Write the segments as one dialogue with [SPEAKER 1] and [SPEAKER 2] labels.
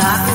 [SPEAKER 1] Yeah.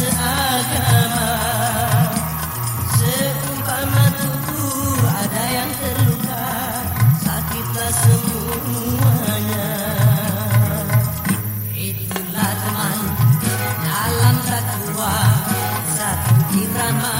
[SPEAKER 1] seagama Seumpama tubuh ada yang terluka Sakitlah semuanya Itulah teman dalam takwa Satu irama